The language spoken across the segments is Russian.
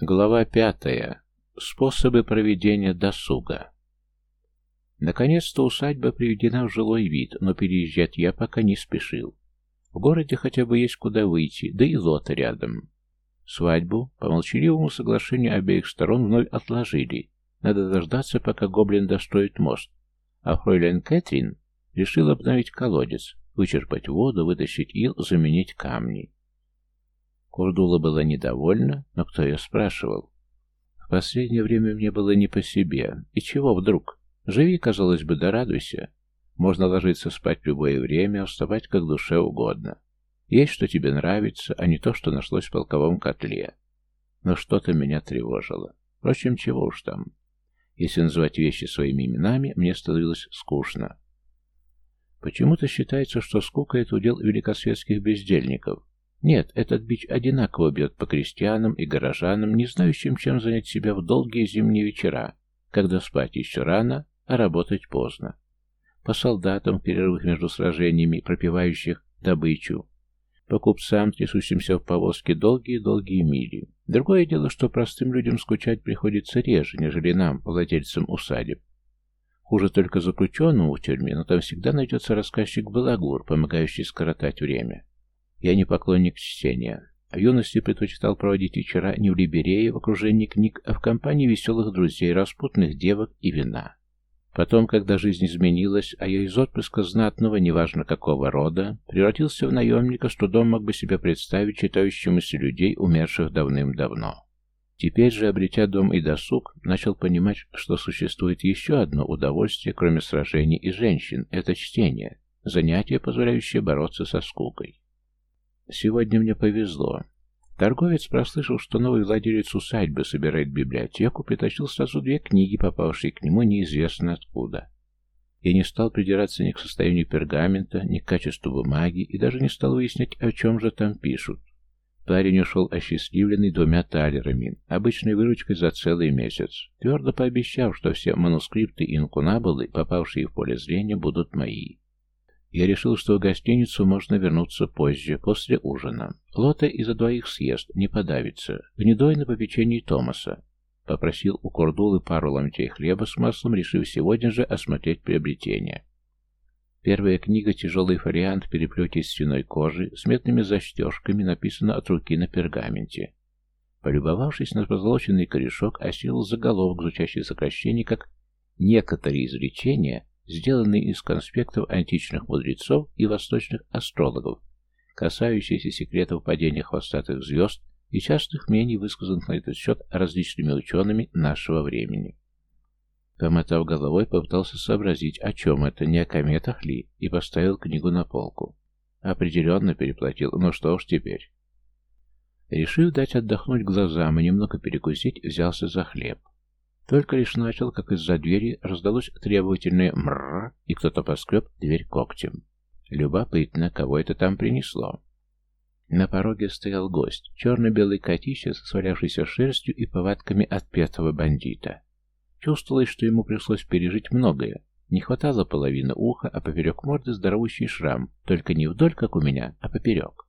Глава пятая. Способы проведения досуга. Наконец-то усадьба приведена в жилой вид, но переезжать я пока не спешил. В городе хотя бы есть куда выйти, да и лота рядом. Свадьбу по молчаливому соглашению обеих сторон вновь отложили. Надо дождаться, пока гоблин достроит мост. А фройлен Кэтрин решил обновить колодец, вычерпать воду, вытащить ил, заменить камни. Курдула была недовольна, но кто ее спрашивал? В последнее время мне было не по себе. И чего вдруг? Живи, казалось бы, да радуйся. Можно ложиться спать в любое время, вставать как душе угодно. Есть, что тебе нравится, а не то, что нашлось в полковом котле. Но что-то меня тревожило. Впрочем, чего уж там. Если называть вещи своими именами, мне становилось скучно. Почему-то считается, что скука — это удел великосветских бездельников, нет, этот бич одинаково бьет по крестьянам и горожанам, не знающим, чем занять себя в долгие зимние вечера, когда спать еще рано, а работать поздно. По солдатам в перерывах между сражениями, пропивающих добычу. По купцам, трясущимся в повозке долгие-долгие мили. Другое дело, что простым людям скучать приходится реже, нежели нам, владельцам усадеб. Хуже только заключенному в тюрьме, но там всегда найдется рассказчик-балагур, помогающий скоротать время. Я не поклонник чтения. В юности предпочитал проводить вечера не в Либерее, в окружении книг, а в компании веселых друзей, распутных девок и вина. Потом, когда жизнь изменилась, а я из отпуска знатного, неважно какого рода, превратился в наемника, с трудом мог бы себе представить читающую мысли людей, умерших давным-давно. Теперь же, обретя дом и досуг, начал понимать, что существует еще одно удовольствие, кроме сражений и женщин – это чтение, занятие, позволяющее бороться со скукой. Сегодня мне повезло. Торговец, прослышал, что новый владелец усадьбы собирает библиотеку, притащил сразу две книги, попавшие к нему неизвестно откуда. Я не стал придираться ни к состоянию пергамента, ни к качеству бумаги, и даже не стал выяснять, о чем же там пишут. Парень ушел осчастливленный двумя талерами, обычной выручкой за целый месяц, твердо пообещав, что все манускрипты и инкунабулы, попавшие в поле зрения, будут мои. Я решил, что в гостиницу можно вернуться позже, после ужина. Лота из-за двоих съест, не подавится. Гнедой на попечении Томаса. Попросил у Кордулы пару ломтей хлеба с маслом, решив сегодня же осмотреть приобретение. Первая книга «Тяжелый фолиант в переплете из свиной кожи» с метными застежками написана от руки на пергаменте. Полюбовавшись на позолоченный корешок, осилил заголовок, звучащий сокращение как «Некоторые изречения сделанный из конспектов античных мудрецов и восточных астрологов, касающиеся секретов падения хвостатых звезд и частых мнений, высказанных на этот счет различными учеными нашего времени. Помотав головой, попытался сообразить, о чем это, не о кометах ли, и поставил книгу на полку. Определенно переплатил, но что ж теперь. Решив дать отдохнуть глазам и немного перекусить, взялся за хлеб. Только лишь начал, как из-за двери раздалось требовательное «мрррр», и кто-то поскреб дверь когтем. Любопытно, кого это там принесло. На пороге стоял гость, черно-белый котище свалявшейся шерстью и повадками отпетого бандита. Чувствовалось, что ему пришлось пережить многое. Не хватало половины уха, а поперек морды здоровущий шрам, только не вдоль, как у меня, а поперек.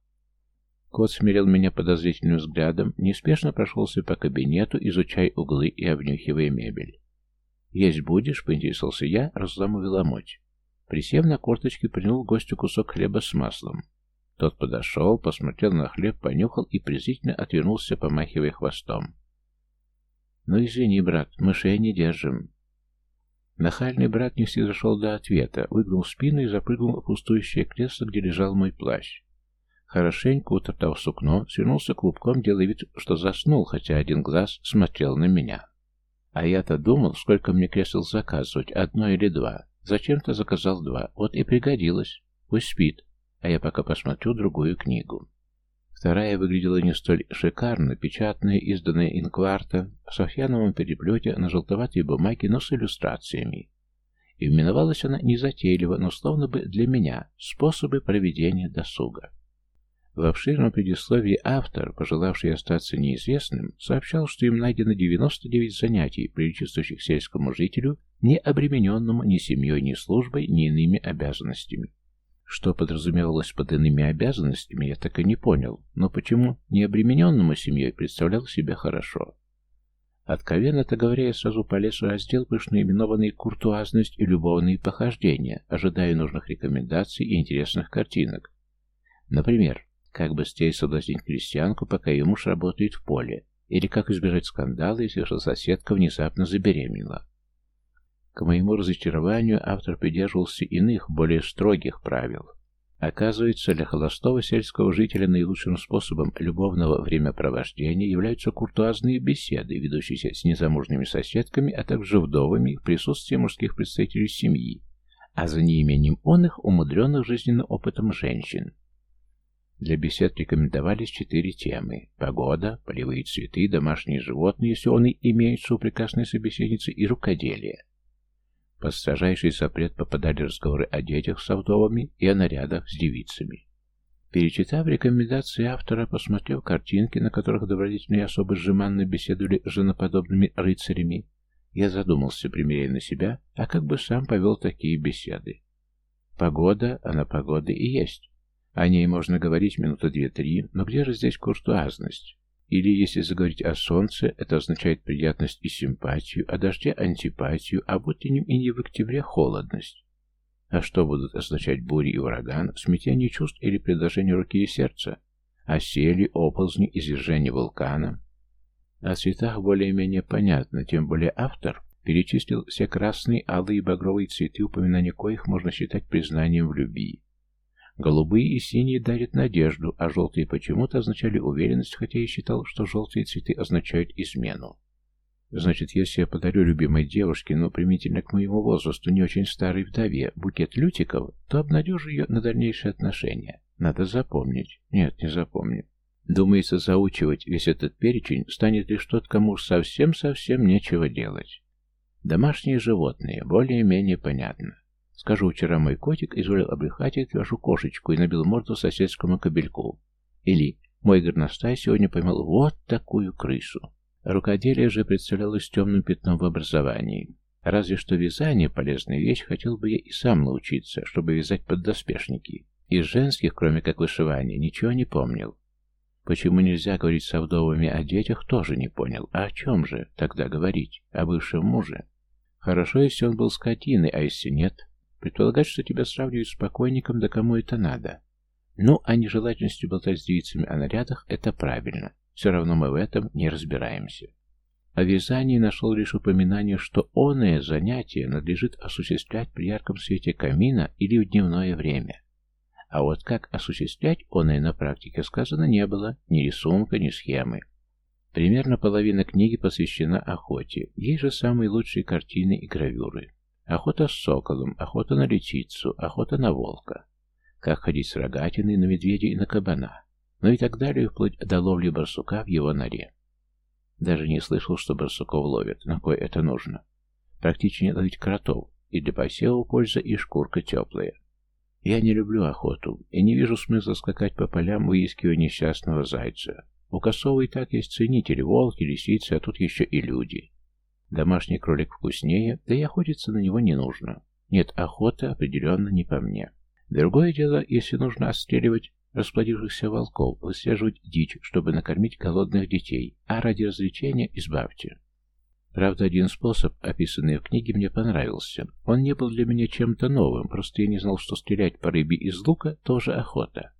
Кот смирил меня подозрительным взглядом, неспешно прошелся по кабинету, изучая углы и обнюхивая мебель. «Есть будешь?» — поинтересовался я, разламывая ломоть. Присев на корточки, принул гостю кусок хлеба с маслом. Тот подошел, посмотрел на хлеб, понюхал и презрительно отвернулся, помахивая хвостом. «Ну, извини, брат, мышей не держим». Нахальный брат не зашел до ответа, выгнул спину и запрыгнул в пустующее кресло, где лежал мой плащ. Хорошенько утоптав сукно, свернулся клубком, делая вид, что заснул, хотя один глаз смотрел на меня. А я-то думал, сколько мне кресел заказывать, одно или два. Зачем-то заказал два, вот и пригодилось. Пусть спит, а я пока посмотрю другую книгу. Вторая выглядела не столь шикарно, печатная, изданная инкварта, в софьяновом переплете на желтоватой бумаге, но с иллюстрациями. И именовалась она незатейливо, но словно бы для меня «Способы проведения досуга». В обширном предисловии автор, пожелавший остаться неизвестным, сообщал, что им найдено 99 занятий, приличествующих сельскому жителю, не обремененному ни семьей, ни службой, ни иными обязанностями. Что подразумевалось под иными обязанностями, я так и не понял, но почему необремененному семьей представлял себя хорошо. Откровенно-то говоря, я сразу полез в раздел, наименованный «Куртуазность и любовные похождения», ожидая нужных рекомендаций и интересных картинок. Например, как быстрее соблазнить крестьянку, пока ее муж работает в поле, или как избежать скандала, если ваша соседка внезапно забеременела. К моему разочарованию автор придерживался иных, более строгих правил. Оказывается, для холостого сельского жителя наилучшим способом любовного времяпровождения являются куртуазные беседы, ведущиеся с незамужними соседками, а также вдовами в присутствии мужских представителей семьи, а за неимением он их умудренных жизненным опытом женщин. Для бесед рекомендовались четыре темы – погода, полевые цветы, домашние животные, если он и имеются у прекрасной собеседницы, и рукоделие. Под строжайший запрет попадали разговоры о детях с вдовами и о нарядах с девицами. Перечитав рекомендации автора, посмотрев картинки, на которых добродетельные особо сжиманно беседовали с женоподобными рыцарями, я задумался, примеряя на себя, а как бы сам повел такие беседы. Погода, она погода и есть. О ней можно говорить минуты две-три, но где же здесь куртуазность? Или, если заговорить о солнце, это означает приятность и симпатию, о дожде – антипатию, а утреннем и не в октябре – холодность. А что будут означать бури и ураган, смятение чувств или предложение руки и сердца? О сели, оползни, извержении вулкана? О цветах более-менее понятно, тем более автор перечислил все красные, алые и багровые цветы, упоминание коих можно считать признанием в любви. Голубые и синие дарят надежду, а желтые почему-то означали уверенность, хотя я считал, что желтые цветы означают измену. Значит, если я подарю любимой девушке, но примительно к моему возрасту не очень старой вдове, букет лютиков, то обнадежу ее на дальнейшие отношения. Надо запомнить. Нет, не запомню. Думается, заучивать весь этот перечень станет лишь тот, кому уж совсем-совсем нечего делать. Домашние животные, более-менее понятно. Скажу, вчера мой котик изволил обрехать вашу кошечку и набил морду соседскому кобельку. Или мой горностай сегодня поймал вот такую крысу. Рукоделие же представлялось темным пятном в образовании. Разве что вязание — полезная вещь, хотел бы я и сам научиться, чтобы вязать поддоспешники. Из женских, кроме как вышивания, ничего не помнил. Почему нельзя говорить с вдовами о детях, тоже не понял. А о чем же тогда говорить? О бывшем муже? Хорошо, если он был скотиной, а если нет, Предполагать, что тебя сравнивают с покойником, да кому это надо. Ну, а нежелательностью болтать с девицами о нарядах – это правильно. Все равно мы в этом не разбираемся. О вязании нашел лишь упоминание, что оное занятие надлежит осуществлять при ярком свете камина или в дневное время. А вот как осуществлять оное на практике сказано не было, ни рисунка, ни схемы. Примерно половина книги посвящена охоте, ей же самые лучшие картины и гравюры. Охота с соколом, охота на лисицу, охота на волка. Как ходить с рогатиной на медведя и на кабана. Ну и так далее, вплоть до ловли барсука в его норе. Даже не слышал, что барсуков ловят. На кой это нужно? Практичнее ловить кротов. И для посева польза, и шкурка теплая. Я не люблю охоту, и не вижу смысла скакать по полям, выискивая несчастного зайца. У косого и так есть ценители, волки, лисицы, а тут еще и люди. Домашний кролик вкуснее, да и охотиться на него не нужно. Нет, охота определенно не по мне. Другое дело, если нужно отстреливать расплодившихся волков, выслеживать дичь, чтобы накормить голодных детей, а ради развлечения избавьте. Правда, один способ, описанный в книге, мне понравился. Он не был для меня чем-то новым, просто я не знал, что стрелять по рыбе из лука тоже охота.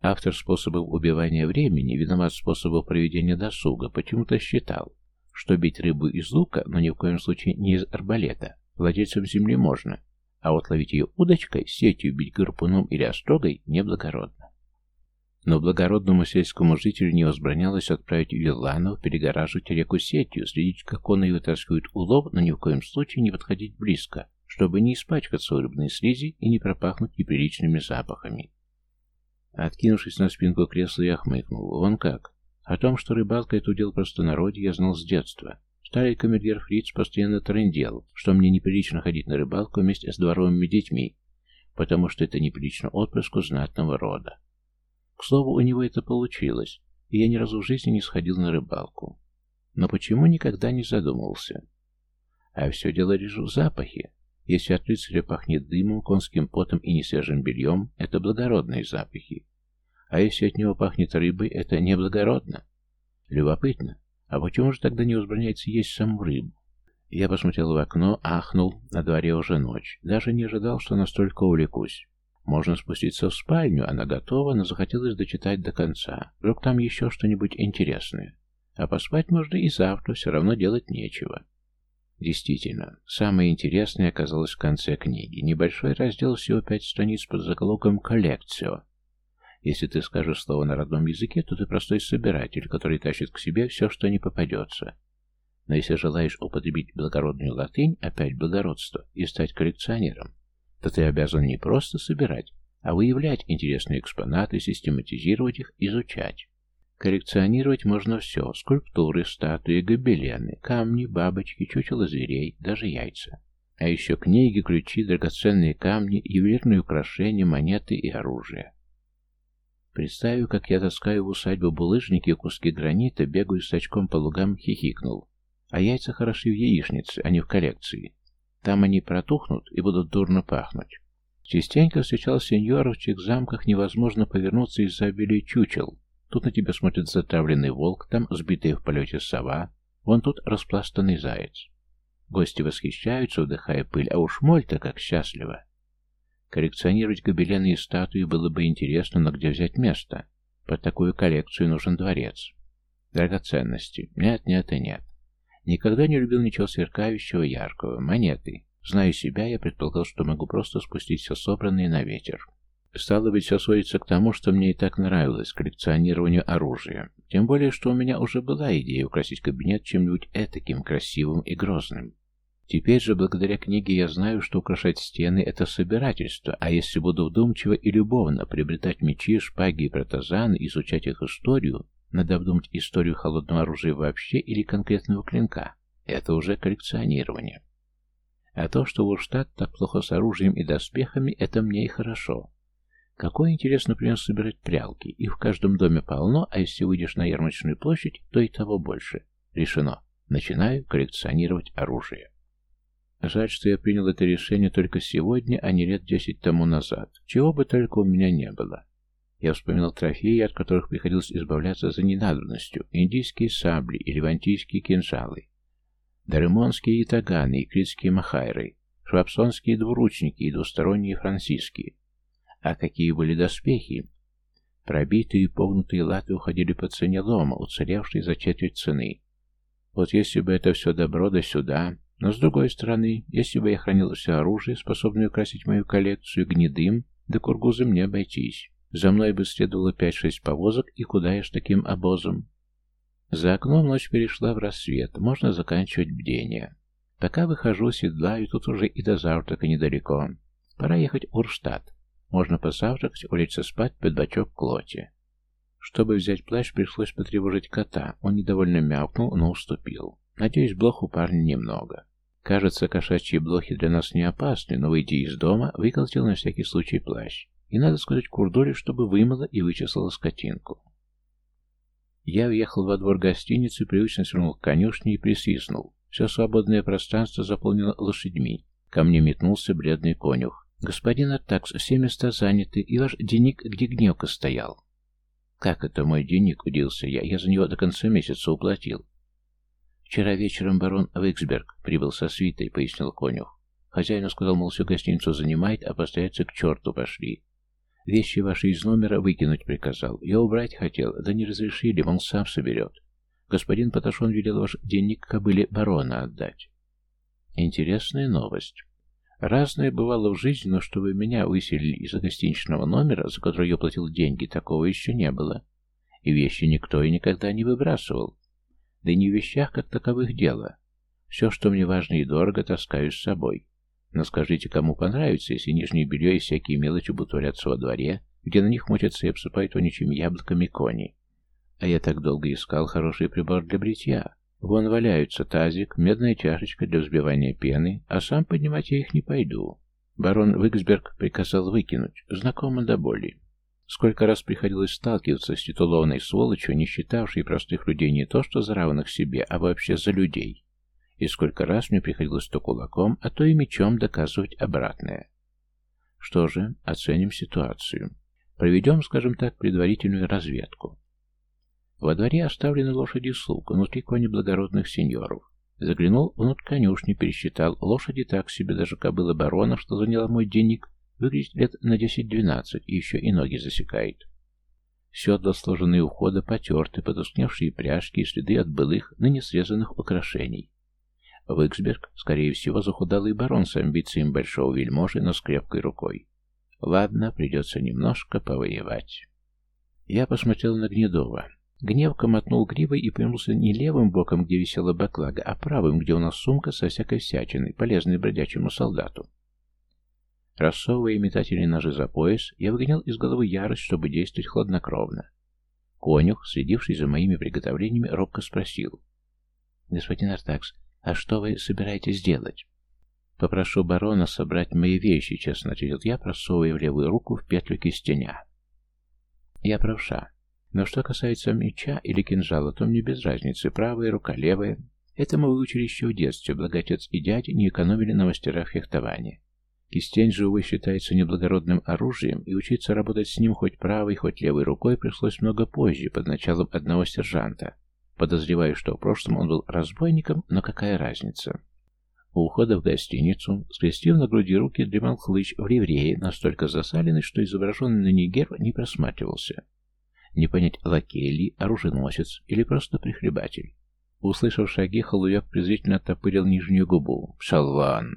Автор способов убивания времени, виноват способов проведения досуга, почему-то считал, что бить рыбу из лука, но ни в коем случае не из арбалета, владельцам земли можно, а вот ловить ее удочкой, сетью бить гарпуном или острогой неблагородно. Но благородному сельскому жителю не возбранялось отправить вилланов перегораживать реку сетью, следить, как он ее вытаскивает улов, но ни в коем случае не подходить близко, чтобы не испачкаться в рыбной слизи и не пропахнуть неприличными запахами. Откинувшись на спинку кресла, я хмыкнул. Вон как. О том, что рыбалка — это удел простонародья, я знал с детства. Старый камергер Фриц постоянно трындел, что мне неприлично ходить на рыбалку вместе с дворовыми детьми, потому что это неприлично отпрыску знатного рода. К слову, у него это получилось, и я ни разу в жизни не сходил на рыбалку. Но почему никогда не задумывался? А все дело лишь в запахе. Если от рыцаря пахнет дымом, конским потом и несвежим бельем, это благородные запахи. А если от него пахнет рыбой, это неблагородно. Любопытно. А почему же тогда не возбраняется есть саму рыбу? Я посмотрел в окно, ахнул, на дворе уже ночь. Даже не ожидал, что настолько увлекусь. Можно спуститься в спальню, она готова, но захотелось дочитать до конца. Вдруг там еще что-нибудь интересное. А поспать можно и завтра, все равно делать нечего. Действительно, самое интересное оказалось в конце книги. Небольшой раздел, всего пять страниц под заголовком «Коллекцио». Если ты скажешь слово на родном языке, то ты простой собиратель, который тащит к себе все, что не попадется. Но если желаешь употребить благородную латынь, опять благородство, и стать коллекционером, то ты обязан не просто собирать, а выявлять интересные экспонаты, систематизировать их, изучать. Коллекционировать можно все – скульптуры, статуи, гобелены, камни, бабочки, чучело зверей, даже яйца. А еще книги, ключи, драгоценные камни, ювелирные украшения, монеты и оружие. Представив, как я таскаю в усадьбу булыжники и куски гранита, бегаю с очком по лугам, хихикнул. А яйца хороши в яичнице, а не в коллекции. Там они протухнут и будут дурно пахнуть. Частенько встречал сеньоров, в чьих замках невозможно повернуться из-за обилия чучел, Тут на тебя смотрит затравленный волк, там сбитая в полете сова, вон тут распластанный заяц. Гости восхищаются, вдыхая пыль, а уж моль-то как счастлива. Коллекционировать гобелены и статуи было бы интересно, но где взять место? Под такую коллекцию нужен дворец. Драгоценности. Нет, нет и нет. Никогда не любил ничего сверкающего, яркого. Монеты. Зная себя, я предполагал, что могу просто спустить все собранное на ветер. Стало быть, все сводится к тому, что мне и так нравилось, коллекционированию оружия. Тем более, что у меня уже была идея украсить кабинет чем-нибудь этаким, красивым и грозным. Теперь же, благодаря книге, я знаю, что украшать стены — это собирательство, а если буду вдумчиво и любовно приобретать мечи, шпаги и протазаны, изучать их историю, надо обдумать историю холодного оружия вообще или конкретного клинка. Это уже коллекционирование. А то, что Урштадт так плохо с оружием и доспехами, это мне и хорошо. Какой интерес, например, собирать прялки. Их в каждом доме полно, а если выйдешь на ярмарочную площадь, то и того больше. Решено. Начинаю коллекционировать оружие. Жаль, что я принял это решение только сегодня, а не лет десять тому назад. Чего бы только у меня не было. Я вспоминал трофеи, от которых приходилось избавляться за ненадобностью. Индийские сабли и левантийские кинжалы. Даремонские ятаганы и критские махайры. Швабсонские двуручники и двусторонние франциские. А какие были доспехи? Пробитые и погнутые латы уходили по цене лома, уцелевшие за четверть цены. Вот если бы это все добро до сюда... Но с другой стороны, если бы я хранил все оружие, способное украсить мою коллекцию гнедым, да кургузом не обойтись. За мной бы следовало пять-шесть повозок, и куда я ж таким обозом? За окном ночь перешла в рассвет, можно заканчивать бдение. Пока выхожу, седлаю, тут уже и до завтрака недалеко. Пора ехать в Урштадт. Можно позавтракать, улечься спать под бачок клоти. Чтобы взять плащ, пришлось потревожить кота. Он недовольно мяукнул, но уступил. Надеюсь, блох у парня немного. Кажется, кошачьи блохи для нас не опасны, но, выйдя из дома, выколотил на всякий случай плащ. И надо сказать Курдоле, чтобы вымыла и вычесала скотинку. Я въехал во двор гостиницы, привычно свернул к конюшне и присвистнул. Все свободное пространство заполнено лошадьми. Ко мне метнулся бледный конюх. «Господин Артакс, все места заняты, и ваш денег где гневка стоял». «Как это мой денег?» — удивился я. «Я за него до конца месяца уплатил». «Вчера вечером барон Виксберг прибыл со свитой», — пояснил конюх. Хозяин сказал, мол, всю гостиницу занимает, а постояться к черту пошли. Вещи ваши из номера выкинуть приказал. Я убрать хотел, да не разрешили, мол, сам соберет. Господин Паташон велел ваш денег кобыле барона отдать. Интересная новость. Разное бывало в жизни, но чтобы меня выселили из гостиничного номера, за который я платил деньги, такого еще не было. И вещи никто и никогда не выбрасывал. Да и не в вещах как таковых дело. Все, что мне важно и дорого, таскаю с собой. Но скажите, кому понравится, если нижнее белье и всякие мелочи будут валяться во дворе, где на них мочатся и обсыпают вонючими яблоками кони. А я так долго искал хороший прибор для бритья. Вон валяются тазик, медная чашечка для взбивания пены, а сам поднимать я их не пойду. Барон Виксберг приказал выкинуть, знакомо до боли. Сколько раз приходилось сталкиваться с титулованной сволочью, не считавшей простых людей не то что за равных себе, а вообще за людей. И сколько раз мне приходилось то кулаком, а то и мечом доказывать обратное. Что же, оценим ситуацию. Проведем, скажем так, предварительную разведку. Во дворе оставлены лошади слуг, внутри кони благородных сеньоров. Заглянул внутрь конюшни, пересчитал. Лошади так себе, даже кобыла барона, что заняла мой денег, выглядит лет на 10-12 и еще и ноги засекает. Седла, сложенные у входа, потерты, потускневшие пряжки и следы от былых, ныне срезанных украшений. Виксберг, скорее всего, захудалый барон с амбициями большого вельможи, но с крепкой рукой. Ладно, придется немножко повоевать. Я посмотрел на Гнедова. Гневка мотнул гривой и повернулся не левым боком, где висела баклага, а правым, где у нас сумка со всякой всячиной, полезной бродячему солдату. Рассовывая метательные ножи за пояс, я выгонял из головы ярость, чтобы действовать хладнокровно. Конюх, следивший за моими приготовлениями, робко спросил. «Господин Артакс, а что вы собираетесь делать?» «Попрошу барона собрать мои вещи», — честно ответил я, просовывая в левую руку в петлю кистеня. «Я правша. Но что касается меча или кинжала, то мне без разницы, правая рука, левая. Это мы выучили еще в детстве, благо отец и дядя не экономили на мастерах фехтования. Кистень же, увы, считается неблагородным оружием, и учиться работать с ним хоть правой, хоть левой рукой пришлось много позже, под началом одного сержанта. Подозреваю, что в прошлом он был разбойником, но какая разница? У ухода в гостиницу, скрестив на груди руки, дремал хлыч в ливрее, настолько засаленный, что изображенный на ней герб не просматривался. Не понять, лакей ли, оруженосец или просто прихлебатель. Услышав шаги, Халуяк презрительно оттопырил нижнюю губу. «Шалван!»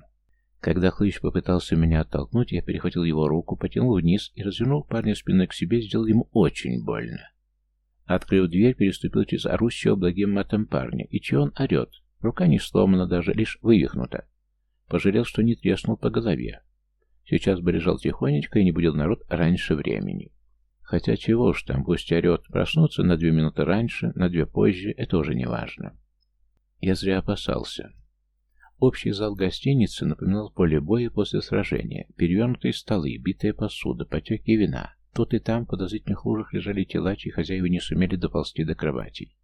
Когда Хлыч попытался меня оттолкнуть, я перехватил его руку, потянул вниз и, развернул парня спиной к себе, сделал ему очень больно. Открыв дверь, переступил через орущего благим матом парня. И че он орет? Рука не сломана даже, лишь вывихнута. Пожалел, что не треснул по голове. Сейчас бы лежал тихонечко и не будил народ раньше времени. Хотя чего ж там, пусть орет. Проснуться на две минуты раньше, на две позже, это уже не важно. Я зря опасался. Общий зал гостиницы напоминал поле боя после сражения. Перевернутые столы, битая посуда, потеки вина. Тут и там в подозрительных лужах лежали тела, чьи хозяева не сумели доползти до кроватей.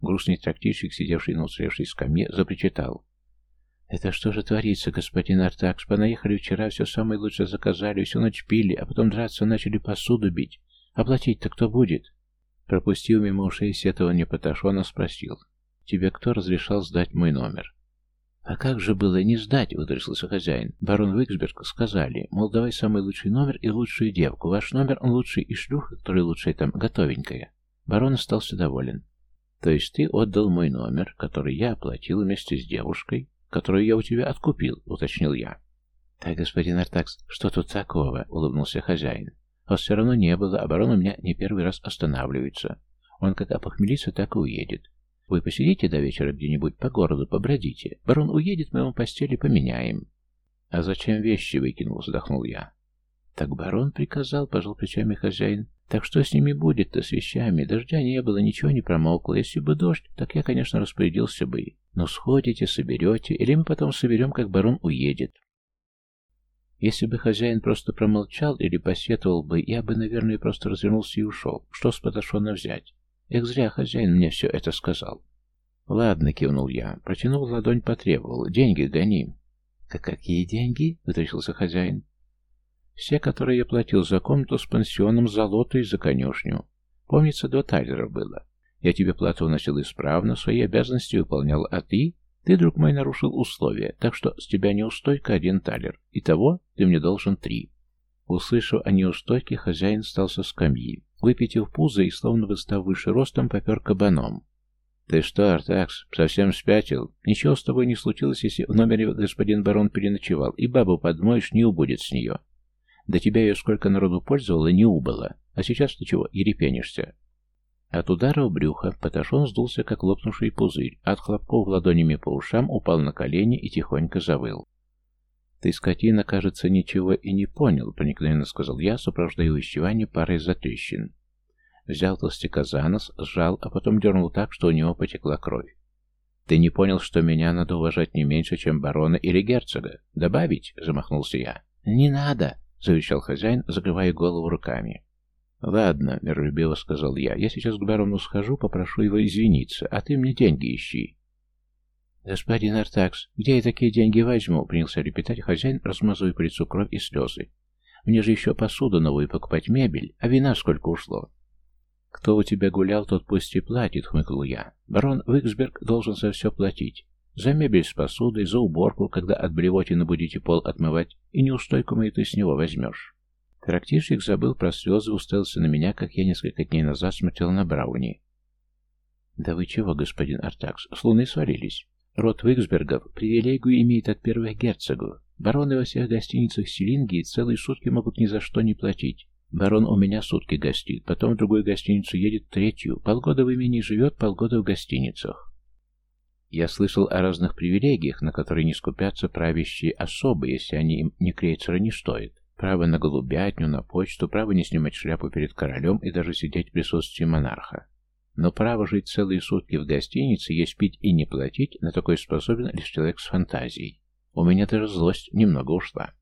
Грустный трактирщик, сидевший на уцелевшей скамье, запричитал. «Это что же творится, господин Артакс? Понаехали вчера, все самое лучшее заказали, всю ночь пили, а потом драться начали посуду бить. Оплатить-то кто будет?» Пропустив мимо ушей сетования Паташона, спросил. «Тебе кто разрешал сдать мой номер?» «А как же было не сдать?» — вытрясался хозяин. «Барон Виксберг сказали, мол, давай самый лучший номер и лучшую девку. Ваш номер, он лучший и шлюха, которая лучшая там, готовенькая». Барон остался доволен. «То есть ты отдал мой номер, который я оплатил вместе с девушкой, которую я у тебя откупил», — уточнил я. «Так, господин Артакс, что тут такого?» — улыбнулся хозяин. «Вас все равно не было, а барон у меня не первый раз останавливается. Он как опохмелится, так и уедет. Вы посидите до вечера где-нибудь по городу, побродите. Барон уедет, мы вам постели поменяем. А зачем вещи выкинул, вздохнул я. Так барон приказал, пожал плечами хозяин. Так что с ними будет-то, с вещами? Дождя не было, ничего не промокло. Если бы дождь, так я, конечно, распорядился бы. Но сходите, соберете, или мы потом соберем, как барон уедет. Если бы хозяин просто промолчал или посетовал бы, я бы, наверное, просто развернулся и ушел. Что с Паташона взять? Эх, зря хозяин мне все это сказал. Ладно, кивнул я. Протянул ладонь, потребовал. Деньги гони. «Как какие деньги?» — вытащился хозяин. «Все, которые я платил за комнату с пансионом, за лоту и за конюшню. Помнится, два талера было. Я тебе плату вносил исправно, свои обязанности выполнял, а ты... Ты, друг мой, нарушил условия, так что с тебя неустойка один талер. Итого ты мне должен три». Услышав о неустойке, хозяин стал со скамьи. Выпитив пузо и, словно выстав выше ростом, попер кабаном. «Ты что, Артакс, совсем спятил? Ничего с тобой не случилось, если в номере господин барон переночевал, и бабу подмоешь, не убудет с нее. До тебя ее сколько народу пользовало, не убыло. А сейчас ты чего, ерепенишься?» От удара в брюхо Паташон сдулся, как лопнувший пузырь, от хлопков ладонями по ушам упал на колени и тихонько завыл. «Ты, скотина, кажется, ничего и не понял», — проникновенно сказал я, сопровождая увещевание парой затрещин. Взял толстяка за нос, сжал, а потом дернул так, что у него потекла кровь. «Ты не понял, что меня надо уважать не меньше, чем барона или герцога? Добавить?» — замахнулся я. «Не надо!» — завещал хозяин, закрывая голову руками. «Ладно», — миролюбиво сказал я, — «я сейчас к барону схожу, попрошу его извиниться, а ты мне деньги ищи». «Господин Артакс, где я такие деньги возьму?» — принялся репетать хозяин, размазывая по лицу кровь и слезы. «Мне же еще посуду новую покупать, мебель, а вина сколько ушло?» «Кто у тебя гулял, тот пусть и платит», — хмыкнул я. «Барон Виксберг должен за все платить. За мебель с посудой, за уборку, когда от блевотины будете пол отмывать, и неустойку мою ты с него возьмешь». Трактирщик забыл про слезы, уставился на меня, как я несколько дней назад смотрел на Брауни. «Да вы чего, господин Артакс, с луны свалились?» Род Виксбергов привилегию имеет от первых герцогу. Бароны во всех гостиницах Селингии целые сутки могут ни за что не платить. Барон у меня сутки гостит, потом в другую гостиницу едет третью, полгода в имени живет, полгода в гостиницах. Я слышал о разных привилегиях, на которые не скупятся правящие особы, если они им ни крейцера не стоят. Право на голубятню, на почту, право не снимать шляпу перед королем и даже сидеть в присутствии монарха. Но право жить целые сутки в гостинице, есть пить и не платить, на такой способен лишь человек с фантазией. У меня даже злость немного ушла.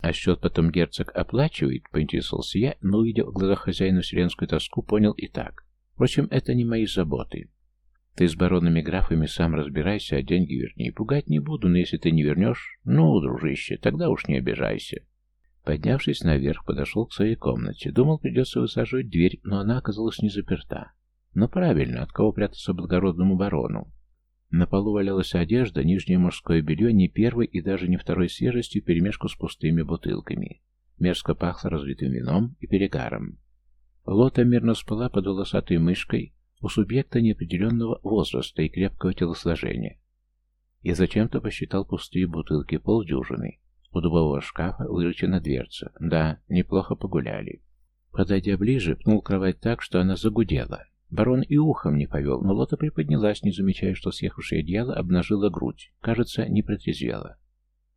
А счет потом герцог оплачивает, поинтересовался я, но, увидев в глазах хозяина вселенскую тоску, понял и так. Впрочем, это не мои заботы. Ты с баронами-графами сам разбирайся, а деньги верни. Пугать не буду, но если ты не вернешь, ну, дружище, тогда уж не обижайся. Поднявшись наверх, подошел к своей комнате. Думал, придется высаживать дверь, но она оказалась не заперта. Но правильно, от кого прятаться благородному барону? На полу валялась одежда, нижнее мужское белье не первой и даже не второй свежести перемешку с пустыми бутылками. Мерзко пахло разлитым вином и перегаром. Лота мирно спала под волосатой мышкой у субъекта неопределенного возраста и крепкого телосложения. Я зачем-то посчитал пустые бутылки полдюжины. У дубового шкафа выручена дверца. Да, неплохо погуляли. Подойдя ближе, пнул кровать так, что она загудела. Барон и ухом не повел, но Лота приподнялась, не замечая, что съехавшее одеяло обнажила грудь. Кажется, не протрезвела.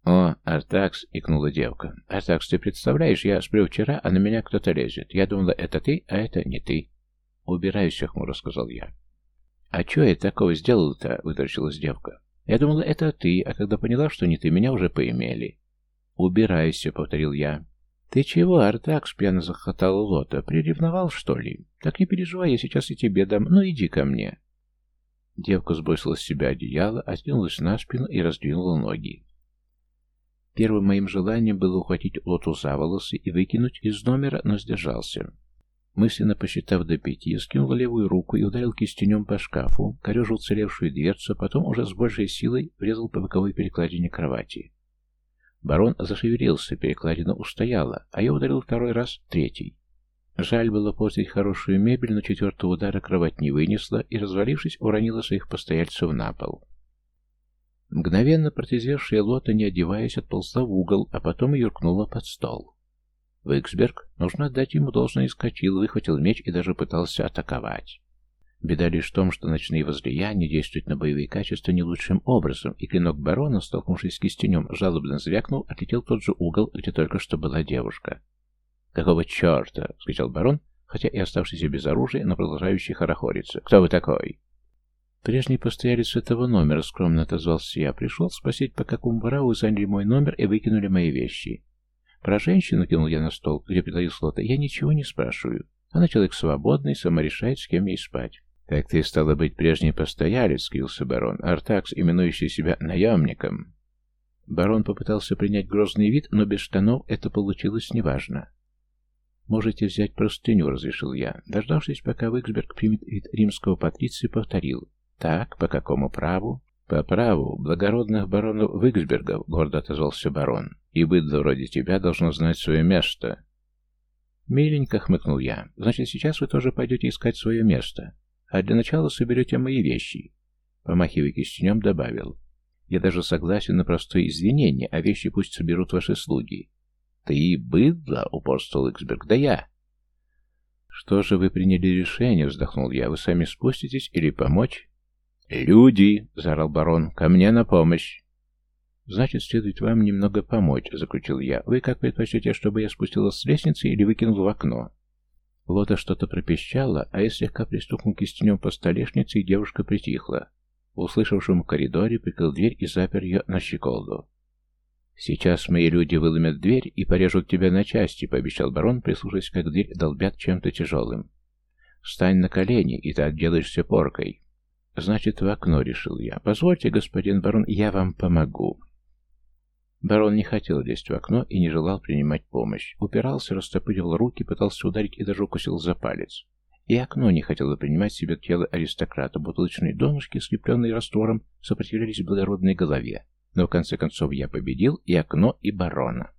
«О, Артакс!» — икнула девка. «Артакс, ты представляешь, я сплю вчера, а на меня кто-то лезет. Я думала, это ты, а это не ты». «Убирайся, хмуро», — сказал я. «А что я такого сделал-то?» — вытаращилась девка. «Я думала, это ты, а когда поняла, что не ты, меня уже поимели». «Убирайся», — повторил я. «Ты чего, Артакс?» — пьяно захотал Лота. «Приревновал, что ли? Так не переживай, я сейчас и тебе дам. Ну, иди ко мне». Девка сбросила с себя одеяло, откинулась на спину и раздвинула ноги. Первым моим желанием было ухватить Лоту за волосы и выкинуть из номера, но сдержался. Мысленно посчитав до пяти, скинул левую руку и ударил кистенем по шкафу, корежил целевшую дверцу, потом уже с большей силой врезал по боковой перекладине кровати. Барон зашевелился, перекладина устояла, а я ударил второй раз, третий. Жаль было портить хорошую мебель, но четвертого удара кровать не вынесла и, развалившись, уронила своих постояльцев на пол. Мгновенно протезевшая лота, не одеваясь, отползла в угол, а потом юркнула под стол. Виксберг, нужно отдать ему должное, искочил, выхватил меч и даже пытался атаковать. Беда лишь в том, что ночные возлияния действуют на боевые качества не лучшим образом, и клинок барона, столкнувшись с кистенем, жалобно звякнул, отлетел в тот же угол, где только что была девушка. «Какого черта?» — скричал барон, хотя и оставшийся без оружия, но продолжающий хорохориться. «Кто вы такой?» Прежний постоялец этого номера скромно отозвался я. Пришел спросить, по какому праву заняли мой номер и выкинули мои вещи. Про женщину кинул я на стол, где притаил слота. Я ничего не спрашиваю. Она человек свободный, сама решает, с кем ей спать. «Так ты, стало быть, прежний постоялец», — скрился барон, Артакс, именующий себя наемником. Барон попытался принять грозный вид, но без штанов это получилось неважно. «Можете взять простыню», — разрешил я. Дождавшись, пока Виксберг примет вид римского патриции, повторил. «Так, по какому праву?» «По праву благородных баронов Виксбергов», — гордо отозвался барон. «И быдло вроде тебя должно знать свое место». «Миленько», — хмыкнул я. «Значит, сейчас вы тоже пойдете искать свое место. А для начала соберете мои вещи. Помахивая кистенем, добавил. Я даже согласен на простое извинение, а вещи пусть соберут ваши слуги. Ты быдло, упорствовал Иксберг. Да я. Что же вы приняли решение, вздохнул я. Вы сами спуститесь или помочь? Люди, заорал барон, ко мне на помощь. «Значит, следует вам немного помочь», — заключил я. «Вы как предпочтете, чтобы я спустилась с лестницы или выкинул в окно?» Лота что-то пропищала, а я слегка пристукнул кистенем по столешнице, и девушка притихла. Услышавшим в коридоре прикрыл дверь и запер ее на щеколду. «Сейчас мои люди выломят дверь и порежут тебя на части», — пообещал барон, прислушаясь, как дверь долбят чем-то тяжелым. «Встань на колени, и ты отделаешься поркой». Значит, в окно, решил я. Позвольте, господин барон, я вам помогу. Барон не хотел лезть в окно и не желал принимать помощь. Упирался, растопырил руки, пытался ударить и даже укусил за палец. И окно не хотело принимать себе тело аристократа. Бутылочные донышки, слепленные раствором, сопротивлялись благородной голове. Но в конце концов я победил и окно, и барона.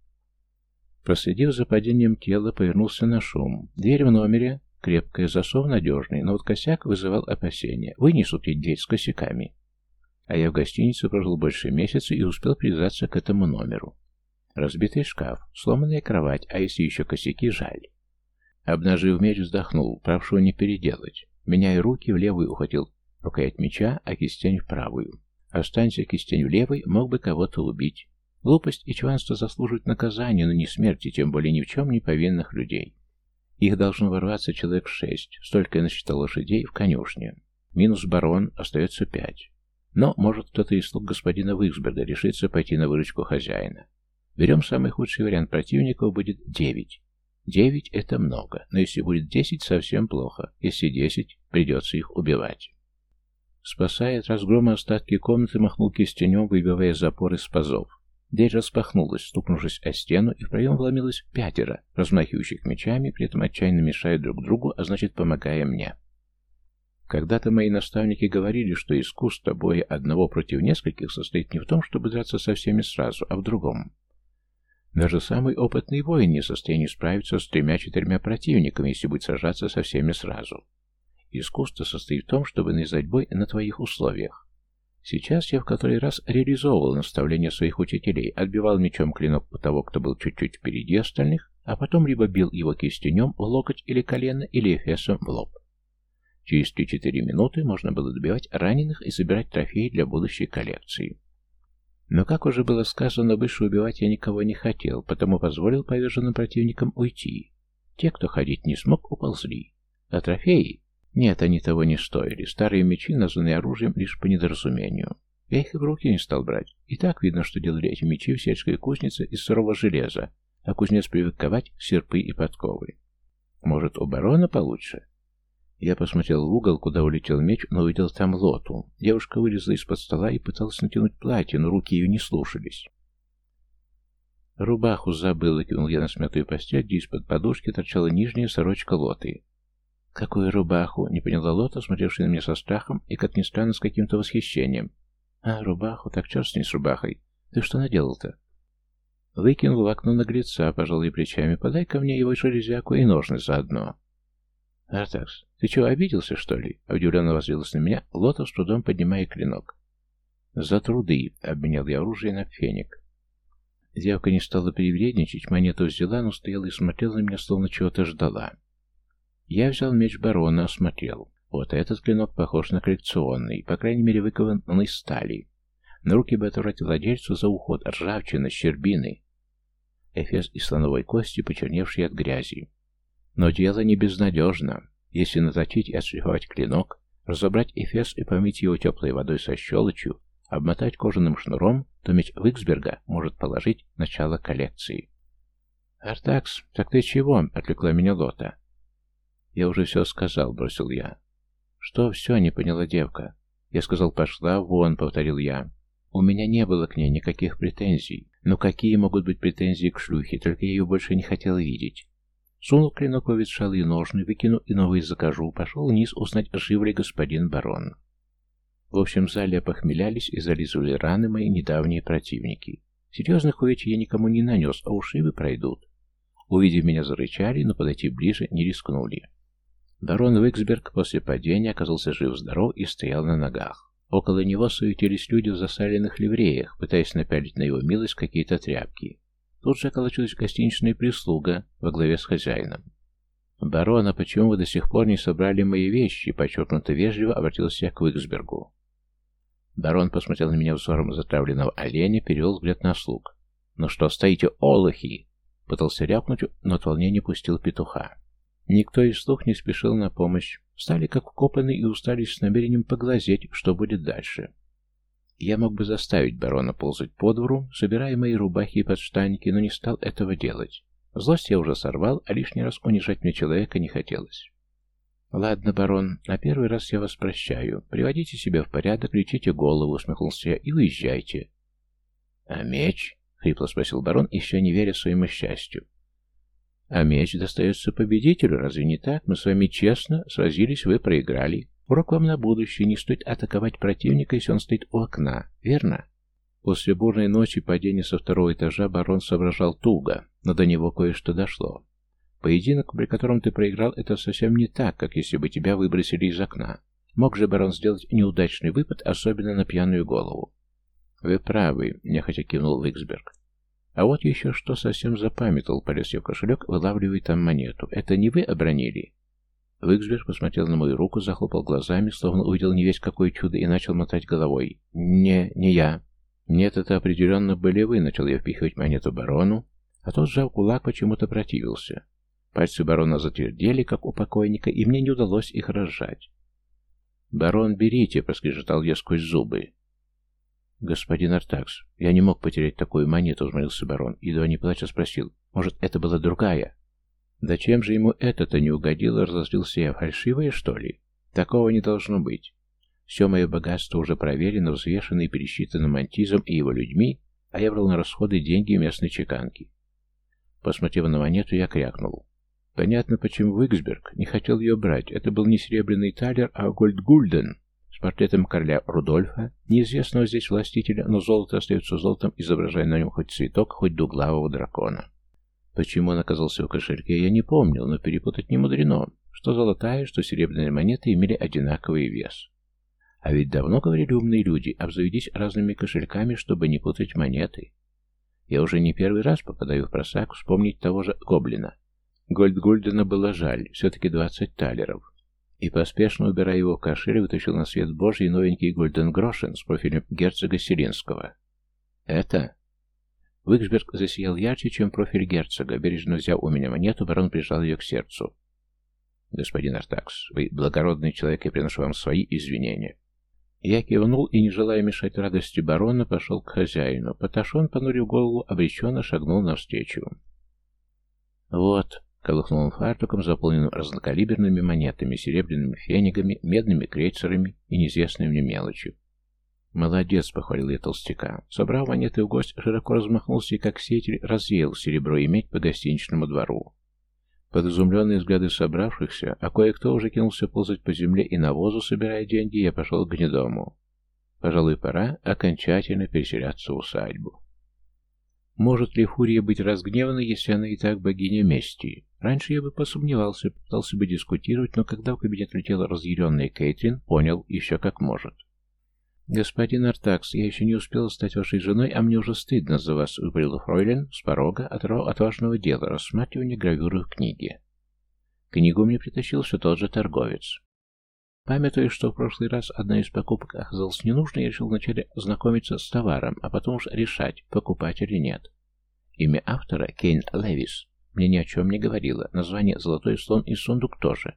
Проследив за падением тела, повернулся на шум. Дверь в номере крепкая, засов надежный, но вот косяк вызывал опасения. Вынесут ведь дверь с косяками. А я в гостинице прожил больше месяца и успел привязаться к этому номеру. Разбитый шкаф, сломанная кровать, а если еще косяки, жаль. Обнажив меч, вздохнул, правшего не переделать. Меняя руки, в левую ухватил рукоять меча, а кистень в правую. Останься кистень в левой, мог бы кого-то убить. Глупость и чванство заслуживают наказания, но не смерти, тем более ни в чем не повинных людей. Их должно ворваться человек шесть, столько я насчитал лошадей в конюшне. Минус барон, остается пять. Но, может, кто-то из слуг господина Виксберга решится пойти на выручку хозяина. Берем самый худший вариант противников, будет девять. Девять — это много, но если будет десять, совсем плохо. Если десять, придется их убивать. Спасая от разгрома остатки комнаты, махнул кистенем, выбивая запоры с пазов. Дверь распахнулась, стукнувшись о стену, и в проем вломилось пятеро, размахивающих мечами, при этом отчаянно мешая друг другу, а значит, помогая мне. Когда-то мои наставники говорили, что искусство боя одного против нескольких состоит не в том, чтобы драться со всеми сразу, а в другом. Даже самый опытный воин не в состоянии справиться с тремя-четырьмя противниками, если будет сражаться со всеми сразу. Искусство состоит в том, чтобы навязать бой на твоих условиях. Сейчас я в который раз реализовывал наставления своих учителей, отбивал мечом клинок по того, кто был чуть-чуть впереди остальных, а потом либо бил его кистенем в локоть или колено, или эфесом в лоб. Через 3-4 минуты можно было добивать раненых и собирать трофеи для будущей коллекции. Но, как уже было сказано, выше убивать я никого не хотел, потому позволил поверженным противникам уйти. Те, кто ходить не смог, уползли. А трофеи? Нет, они того не стоили. Старые мечи, названные оружием лишь по недоразумению. Я их и в руки не стал брать. И так видно, что делали эти мечи в сельской кузнице из сырого железа, а кузнец привык ковать серпы и подковы. Может, у барона получше? Я посмотрел в угол, куда улетел меч, но увидел там лоту. Девушка вылезла из-под стола и пыталась натянуть платье, но руки ее не слушались. «Рубаху забыл», — кинул я на смятую постель, где из-под подушки торчала нижняя сорочка лоты. «Какую рубаху?» — не поняла Лота, смотревшая на меня со страхом и, как ни странно, с каким-то восхищением. «А, рубаху? Так черт с ней с рубахой. Ты что наделал-то?» Выкинул в окно наглеца, пожал ей плечами. «Подай ко мне его железяку и ножны заодно». «Артакс, ты чего, обиделся, что ли?» Удивленно воззрелась на меня, Лота с трудом поднимая клинок. «За труды», — обменял я оружие на феник. Девка не стала привередничать, монету взяла, но стояла и смотрела на меня, словно чего-то ждала. Я взял меч барона, осмотрел. Вот этот клинок похож на коллекционный, по крайней мере выкован из стали. На руки бы отвратил владельцу за уход, ржавчина, щербины. Эфес из слоновой кости, почерневший от грязи. Но дело не безнадежно. Если наточить и отшлифовать клинок, разобрать эфес и помыть его теплой водой со щелочью, обмотать кожаным шнуром, то меч Виксберга может положить начало коллекции. «Артакс, так ты чего?» — отвлекла меня Лота. «Я уже все сказал», — бросил я. «Что все?» — не поняла девка. Я сказал «пошла вон», — повторил я. У меня не было к ней никаких претензий. Но какие могут быть претензии к шлюхе, только я ее больше не хотел видеть. Сунул клинок в ветшалые ножны, выкину и новые закажу, пошел вниз узнать, жив ли господин барон. В общем зале опохмелялись и зализывали раны мои недавние противники. Серьезных увечий я никому не нанес, а ушибы пройдут. Увидев меня, зарычали, но подойти ближе не рискнули. Барон Виксберг после падения оказался жив-здоров и стоял на ногах. Около него суетились люди в засаленных ливреях, пытаясь напялить на его милость какие-то тряпки. Тут же околочилась гостиничная прислуга во главе с хозяином. «Барон, а почему вы до сих пор не собрали мои вещи?» Подчеркнуто вежливо обратился я к Виксбергу. Барон посмотрел на меня взором затравленного оленя, перевел взгляд на слуг. «Ну что, стоите, олухи?» Пытался рявкнуть, но от волнения пустил петуха. Никто из слуг не спешил на помощь. Стали как вкопаны и устались с намерением поглазеть, что будет дальше. Я мог бы заставить барона ползать по двору, собирая мои рубахи и подштанники, но не стал этого делать. Злость я уже сорвал, а лишний раз унижать мне человека не хотелось. «Ладно, барон, на первый раз я вас прощаю. Приводите себя в порядок, лечите голову», — усмехнулся я, — «и уезжайте». «А меч?» — хрипло спросил барон, еще не веря своему счастью. «А меч достается победителю, разве не так? Мы с вами честно сразились, вы проиграли. Урок вам на будущее, не стоит атаковать противника, если он стоит у окна, верно?» После бурной ночи падения со второго этажа барон соображал туго, но до него кое-что дошло. Поединок, при котором ты проиграл, это совсем не так, как если бы тебя выбросили из окна. Мог же барон сделать неудачный выпад, особенно на пьяную голову. Вы правы, нехотя кивнул Виксберг. А вот еще что совсем запамятовал, полез в кошелек, вылавливая там монету. Это не вы обронили? Виксберг посмотрел на мою руку, захлопал глазами, словно увидел не весь какое чудо, и начал мотать головой. «Не, не я». «Нет, это определенно были вы», — начал я впихивать монету барону, а тот, сжав кулак, почему-то противился. Пальцы барона затвердели, как у покойника, и мне не удалось их разжать. «Барон, берите!» — проскрежетал я сквозь зубы. «Господин Артакс, я не мог потерять такую монету», — взмолился барон, едва не плача спросил. «Может, это была другая?» «Да чем же ему это-то не угодило?» — разозлился я. «Фальшивое, что ли? Такого не должно быть. Все мое богатство уже проверено, взвешено и пересчитано мантизом и его людьми, а я брал на расходы деньги местной чеканки. Посмотрев на монету, я крякнул. Понятно, почему Виксберг не хотел ее брать. Это был не серебряный талер, а гольдгульден с портретом короля Рудольфа, неизвестного здесь властителя, но золото остается золотом, изображая на нем хоть цветок, хоть дуглавого дракона. Почему он оказался в кошельке, я не помнил, но перепутать не мудрено. Что золотая, что серебряные монеты имели одинаковый вес. А ведь давно говорили умные люди, обзаведись разными кошельками, чтобы не путать монеты. Я уже не первый раз попадаю в просак вспомнить того же гоблина. Гольдгульдена было жаль, все-таки двадцать талеров. И поспешно, убирая его в кошель, вытащил на свет божий новенький Гольден-Грошен с профилем герцога Селинского. «Это?» Виксберг засиял ярче, чем профиль герцога. Бережно взяв у меня монету, барон прижал ее к сердцу. «Господин Артакс, вы благородный человек, и приношу вам свои извинения. Я кивнул и, не желая мешать радости барона, пошел к хозяину. Поташон, понурив голову, обреченно шагнул навстречу. «Вот», — колыхнул он фартуком, заполненным разнокалиберными монетами, серебряными фенигами, медными крейцерами и неизвестной мне мелочью. «Молодец», — похвалил я толстяка. Собрав монеты в гость, широко размахнулся и, как сетель, развеял серебро и медь по гостиничному двору. Под изумленные взгляды собравшихся, а кое-кто уже кинулся ползать по земле и навозу, собирая деньги, я пошел к гнедому. Пожалуй, пора окончательно переселяться в усадьбу. Может ли Фурия быть разгневанной, если она и так богиня мести? Раньше я бы посомневался, пытался бы дискутировать, но когда в кабинет летела разъяренная Кейтрин, понял еще как может. «Господин Артакс, я еще не успела стать вашей женой, а мне уже стыдно за вас», — выпалил Фройлен с порога, оторвал от важного дела рассматривания гравюры в книге. Книгу мне притащил все тот же торговец. Памятуя, что в прошлый раз одна из покупок оказалась ненужной, я решил вначале знакомиться с товаром, а потом уж решать, покупать или нет. Имя автора, Кейн Левис, мне ни о чем не говорило, название «Золотой слон» и «Сундук» тоже.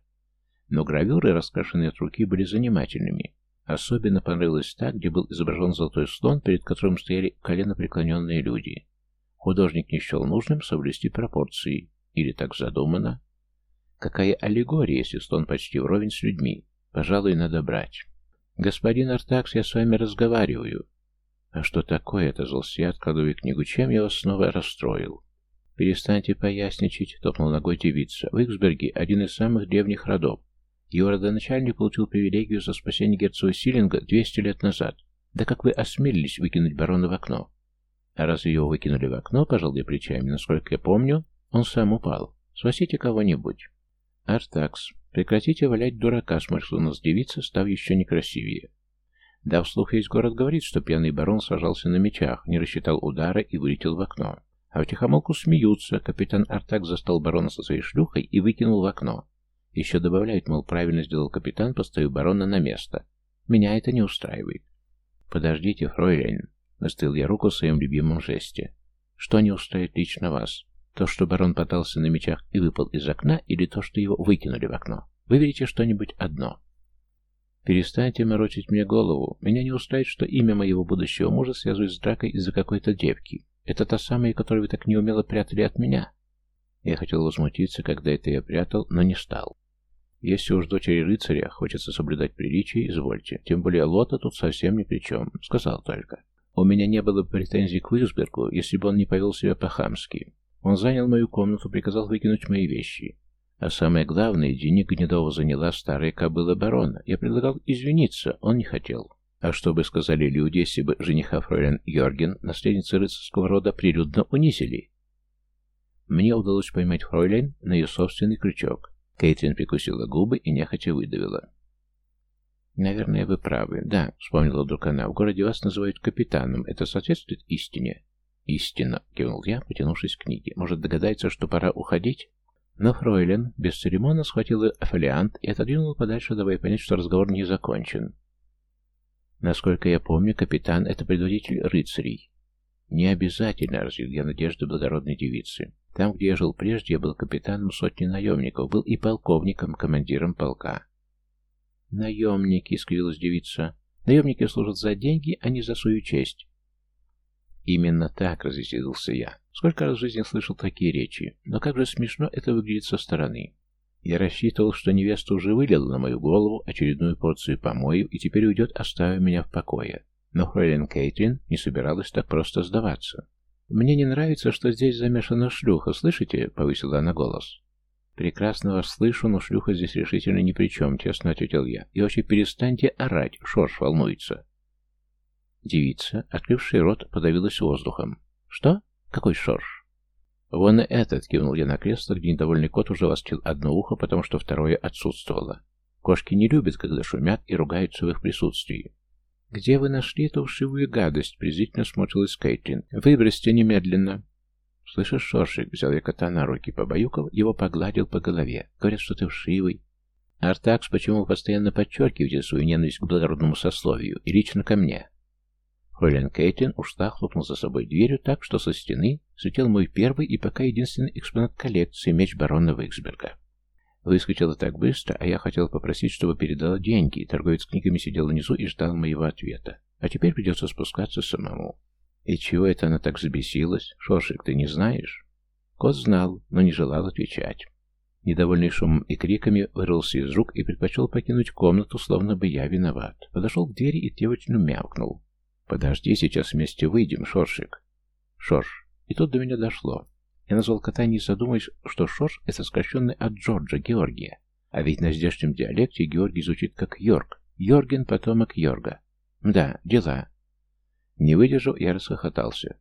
Но гравюры, раскрашенные от руки, были занимательными. Особенно понравилось та, где был изображен золотой слон, перед которым стояли коленопреклоненные люди. Художник не счел нужным соблюсти пропорции. Или так задумано? Какая аллегория, если слон почти вровень с людьми? Пожалуй, надо брать. Господин Артакс, я с вами разговариваю. А что такое? Отозвался я, откладывая книгу. Чем я вас снова расстроил? Перестаньте поясничать, топнул ногой девица. В Иксберге один из самых древних родов. Его родоначальник получил привилегию за спасение герцога Силинга 200 лет назад. Да как вы осмелились выкинуть барона в окно? А раз его выкинули в окно, пожал я плечами, насколько я помню, он сам упал. Спасите кого-нибудь. Артакс, прекратите валять дурака, сморщила нас девица, став еще некрасивее. Да, вслух весь город говорит, что пьяный барон сажался на мечах, не рассчитал удара и вылетел в окно. А в тихомолку смеются. Капитан Артак застал барона со своей шлюхой и выкинул в окно. Еще добавляют, мол, правильно сделал капитан, поставив барона на место. Меня это не устраивает. Подождите, фройлен. Настыл я руку в своем любимом жесте. Что не устраивает лично вас? То, что барон пытался на мечах и выпал из окна, или то, что его выкинули в окно? Выберите что-нибудь одно. Перестаньте морочить мне голову. Меня не устраивает, что имя моего будущего мужа связывают с дракой из-за какой-то девки. Это та самая, которую вы так неумело прятали от меня. Я хотел возмутиться, когда это я прятал, но не стал. Если уж дочери рыцаря хочется соблюдать приличие, извольте. Тем более Лота тут совсем ни при чем. Сказал только. У меня не было бы претензий к Уилсбергу, если бы он не повел себя по-хамски. Он занял мою комнату, приказал выкинуть мои вещи. А самое главное, денег Гнедова заняла старая кобыла барона. Я предлагал извиниться, он не хотел. А что бы сказали люди, если бы жениха фройлен Йорген, наследницы рыцарского рода, прилюдно унизили? Мне удалось поймать фройлен на ее собственный крючок. Кейтлин прикусила губы и нехотя выдавила. «Наверное, вы правы. Да», — вспомнила вдруг она, — «в городе вас называют капитаном. Это соответствует истине?» «Истина», — кивнул я, потянувшись к книге. «Может, догадается, что пора уходить?» Но Фройлен без церемона схватила фолиант и отодвинула подальше, давая понять, что разговор не закончен. Насколько я помню, капитан — это предводитель рыцарей. Не обязательно, развил я надежды благородной девицы. Там, где я жил прежде, я был капитаном сотни наемников, был и полковником, командиром полка. «Наемники», — скривилась девица. «Наемники служат за деньги, а не за свою честь». «Именно так», — развеселился я. «Сколько раз в жизни слышал такие речи, но как же смешно это выглядит со стороны. Я рассчитывал, что невеста уже вылила на мою голову очередную порцию помою и теперь уйдет, оставив меня в покое. Но Фройлен Кейтрин не собиралась так просто сдаваться. «Мне не нравится, что здесь замешана шлюха, слышите?» — повысила она голос. «Прекрасно вас слышу, но шлюха здесь решительно ни при чем», — честно ответил я. «И вообще перестаньте орать, Шорш волнуется». Девица, открывшая рот, подавилась воздухом. «Что? Какой Шорш?» «Вон и этот», — кивнул я на кресло, где недовольный кот уже восчил одно ухо, потому что второе отсутствовало. Кошки не любят, когда шумят и ругаются в их присутствии. «Где вы нашли эту вшивую гадость?» — презрительно смотрелась Кейтлин. «Выбросьте немедленно!» «Слышишь, Шоршик?» — взял я кота на руки, побаюков, его погладил по голове. «Говорят, что ты вшивый». «Артакс, почему вы постоянно подчеркиваете свою ненависть к благородному сословию и лично ко мне?» Фройлен Кейтлин ушла, хлопнул за собой дверью так, что со стены слетел мой первый и пока единственный экспонат коллекции — меч барона Виксберга. Выскочила так быстро, а я хотел попросить, чтобы передала деньги. Торговец книгами сидел внизу и ждал моего ответа. А теперь придется спускаться самому. И чего это она так забесилась? Шоршик, ты не знаешь? Кот знал, но не желал отвечать. Недовольный шумом и криками вырвался из рук и предпочел покинуть комнату, словно бы я виноват. Подошел к двери и девочину мявкнул. «Подожди, сейчас вместе выйдем, Шоршик». «Шорш». И тут до меня дошло. Я назвал кота, не задумываясь, что Шорш — это сокращенный от Джорджа, Георгия. А ведь на здешнем диалекте Георгий звучит как Йорк. Йорген — потомок Йорга. Да, дела. Не выдержав, я расхохотался.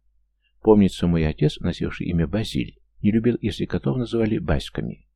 Помнится, мой отец, носивший имя Базиль, не любил, если котов называли баськами.